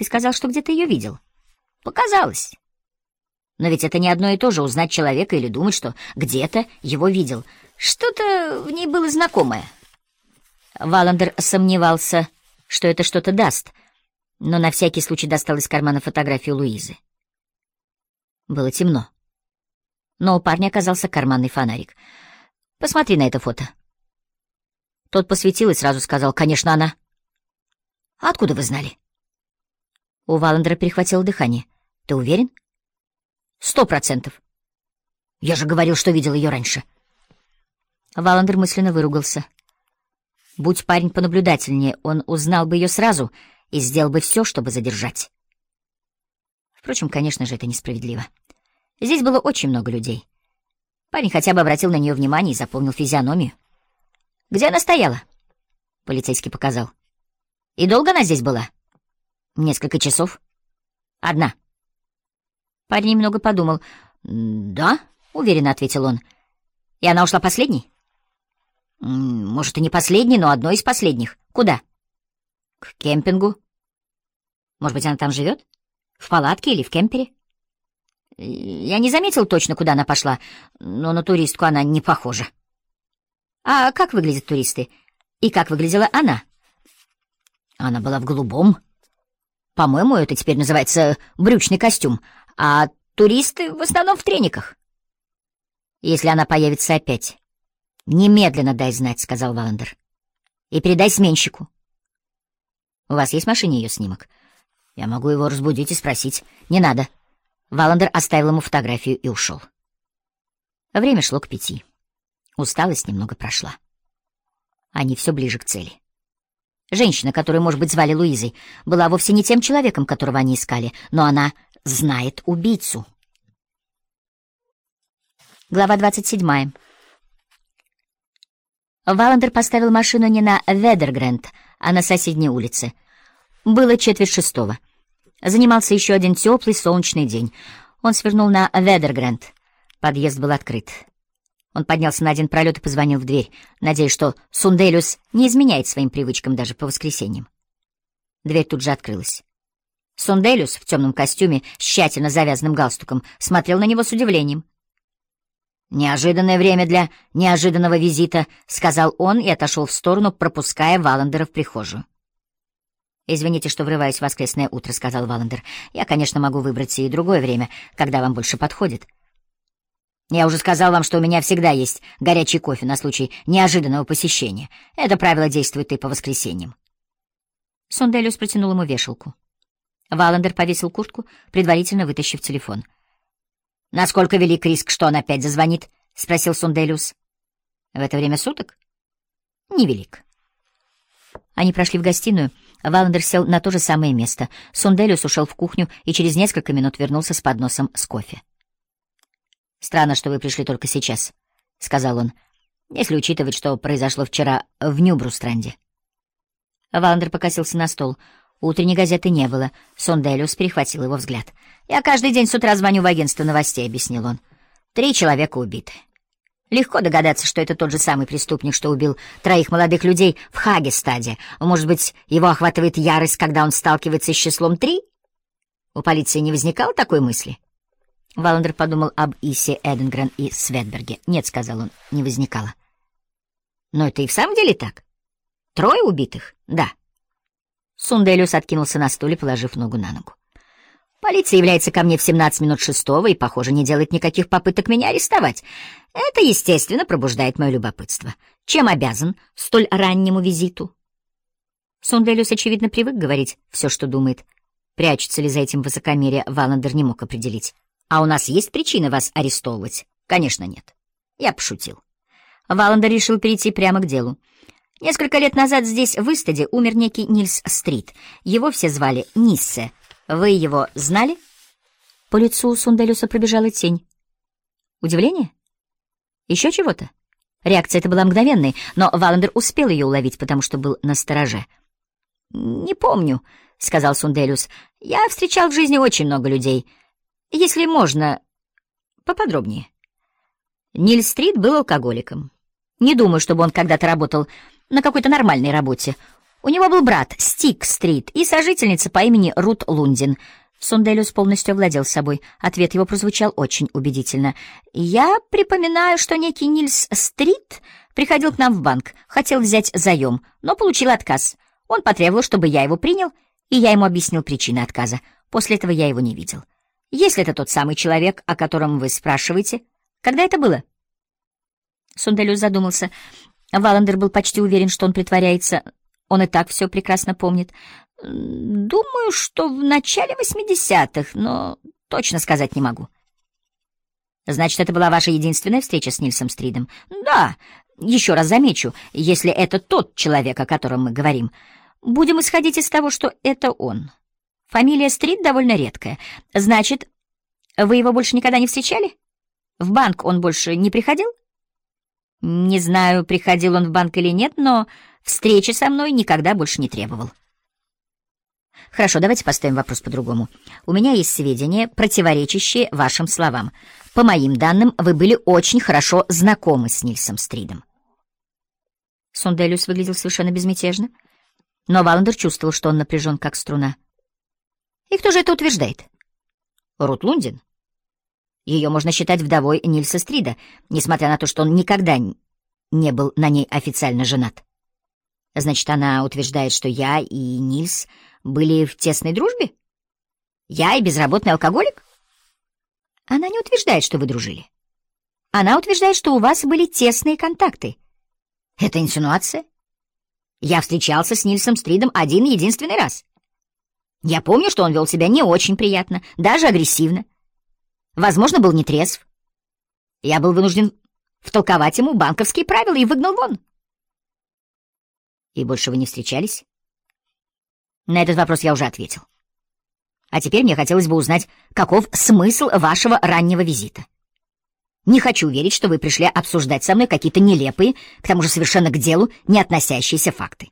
Ты сказал, что где-то ее видел. Показалось. Но ведь это не одно и то же узнать человека или думать, что где-то его видел. Что-то в ней было знакомое. Валандер сомневался, что это что-то даст, но на всякий случай достал из кармана фотографию Луизы. Было темно. Но у парня оказался карманный фонарик. «Посмотри на это фото». Тот посветил и сразу сказал, «Конечно, она». «А откуда вы знали?» У Валандера перехватило дыхание. «Ты уверен?» «Сто процентов». «Я же говорил, что видел ее раньше». Валандер мысленно выругался. Будь парень понаблюдательнее, он узнал бы ее сразу и сделал бы все, чтобы задержать. Впрочем, конечно же, это несправедливо. Здесь было очень много людей. Парень хотя бы обратил на нее внимание и запомнил физиономию. «Где она стояла?» — полицейский показал. «И долго она здесь была?» «Несколько часов». «Одна». Парень немного подумал. «Да?» — уверенно ответил он. «И она ушла последней?» «Может, и не последней, но одной из последних. Куда?» «К кемпингу». «Может быть, она там живет?» В палатке или в кемпере? Я не заметил точно, куда она пошла, но на туристку она не похожа. А как выглядят туристы? И как выглядела она? Она была в голубом. По-моему, это теперь называется брючный костюм, а туристы в основном в трениках. Если она появится опять, немедленно дай знать, — сказал Валандер. И передай сменщику. У вас есть в машине ее снимок? — я могу его разбудить и спросить. Не надо. Валандер оставил ему фотографию и ушел. Время шло к пяти. Усталость немного прошла. Они все ближе к цели. Женщина, которую, может быть, звали Луизой, была вовсе не тем человеком, которого они искали, но она знает убийцу. Глава двадцать седьмая. Валандер поставил машину не на Ведергренд, а на соседней улице — было четверть шестого. Занимался еще один теплый солнечный день. Он свернул на Ведергренд. Подъезд был открыт. Он поднялся на один пролет и позвонил в дверь, надеясь, что Сунделюс не изменяет своим привычкам даже по воскресеньям. Дверь тут же открылась. Сунделюс в темном костюме с тщательно завязанным галстуком смотрел на него с удивлением. «Неожиданное время для неожиданного визита», — сказал он и отошел в сторону, пропуская Валандера в прихожую. «Извините, что врываюсь в воскресное утро», — сказал Валандер. «Я, конечно, могу выбрать и другое время, когда вам больше подходит». «Я уже сказал вам, что у меня всегда есть горячий кофе на случай неожиданного посещения. Это правило действует и по воскресеньям». Сонделиус протянул ему вешалку. Валандер повесил куртку, предварительно вытащив телефон. «Насколько велик риск, что он опять зазвонит?» — спросил Сонделиус. «В это время суток?» «Невелик». Они прошли в гостиную — Валандер сел на то же самое место. Сунделиус ушел в кухню и через несколько минут вернулся с подносом с кофе. «Странно, что вы пришли только сейчас», — сказал он, «если учитывать, что произошло вчера в Нюбрустранде». Валандер покосился на стол. Утренней газеты не было. Сонделиус перехватил его взгляд. «Я каждый день с утра звоню в агентство новостей», — объяснил он. «Три человека убиты. Легко догадаться, что это тот же самый преступник, что убил троих молодых людей в Хагестаде. Может быть, его охватывает ярость, когда он сталкивается с числом три? У полиции не возникало такой мысли? Валандер подумал об Исе Эденгрен и Светберге. «Нет», — сказал он, — «не возникало». «Но это и в самом деле так? Трое убитых?» «Да». Сунделиус откинулся на стуле, положив ногу на ногу. Полиция является ко мне в 17 минут шестого и, похоже, не делает никаких попыток меня арестовать. Это, естественно, пробуждает мое любопытство. Чем обязан столь раннему визиту? Сонделиус, очевидно, привык говорить все, что думает. Прячется ли за этим высокомерие, Валандер не мог определить. А у нас есть причина вас арестовывать? Конечно, нет. Я пошутил. Валандер решил перейти прямо к делу. Несколько лет назад здесь, в Истаде, умер некий Нильс Стрит. Его все звали Ниссе — вы его знали? По лицу Сунделюса пробежала тень. Удивление? Еще чего-то? Реакция эта была мгновенной, но Валандер успел ее уловить, потому что был на стороже. «Не помню», — сказал Сунделюс. «Я встречал в жизни очень много людей. Если можно, поподробнее». Ниль Стрит был алкоголиком. Не думаю, чтобы он когда-то работал на какой-то нормальной работе. У него был брат Стик-стрит и сожительница по имени Рут Лундин. Сунделиус полностью овладел собой. Ответ его прозвучал очень убедительно. «Я припоминаю, что некий Нильс Стрит приходил к нам в банк, хотел взять заем, но получил отказ. Он потребовал, чтобы я его принял, и я ему объяснил причины отказа. После этого я его не видел. Если это тот самый человек, о котором вы спрашиваете, когда это было?» Сунделиус задумался. Валандер был почти уверен, что он притворяется. Он и так все прекрасно помнит. Думаю, что в начале восьмидесятых, но точно сказать не могу. Значит, это была ваша единственная встреча с Нильсом Стридом? Да. Еще раз замечу, если это тот человек, о котором мы говорим, будем исходить из того, что это он. Фамилия Стрит довольно редкая. Значит, вы его больше никогда не встречали? В банк он больше не приходил? Не знаю, приходил он в банк или нет, но встречи со мной никогда больше не требовал. Хорошо, давайте поставим вопрос по-другому. У меня есть сведения, противоречащие вашим словам. По моим данным, вы были очень хорошо знакомы с Нильсом Стридом. Сонделиус выглядел совершенно безмятежно, но Валандер чувствовал, что он напряжен, как струна. И кто же это утверждает? Рут Лундин. Ее можно считать вдовой Нильса Стрида, несмотря на то, что он никогда не был на ней официально женат. Значит, она утверждает, что я и Нильс были в тесной дружбе? Я и безработный алкоголик? Она не утверждает, что вы дружили. Она утверждает, что у вас были тесные контакты. Это инсинуация? Я встречался с Нильсом Стридом один единственный раз. Я помню, что он вел себя не очень приятно, даже агрессивно. Возможно, был нетрезв. Я был вынужден втолковать ему банковские правила и выгнал вон. И больше вы не встречались? На этот вопрос я уже ответил. А теперь мне хотелось бы узнать, каков смысл вашего раннего визита. Не хочу верить, что вы пришли обсуждать со мной какие-то нелепые, к тому же совершенно к делу, не относящиеся факты.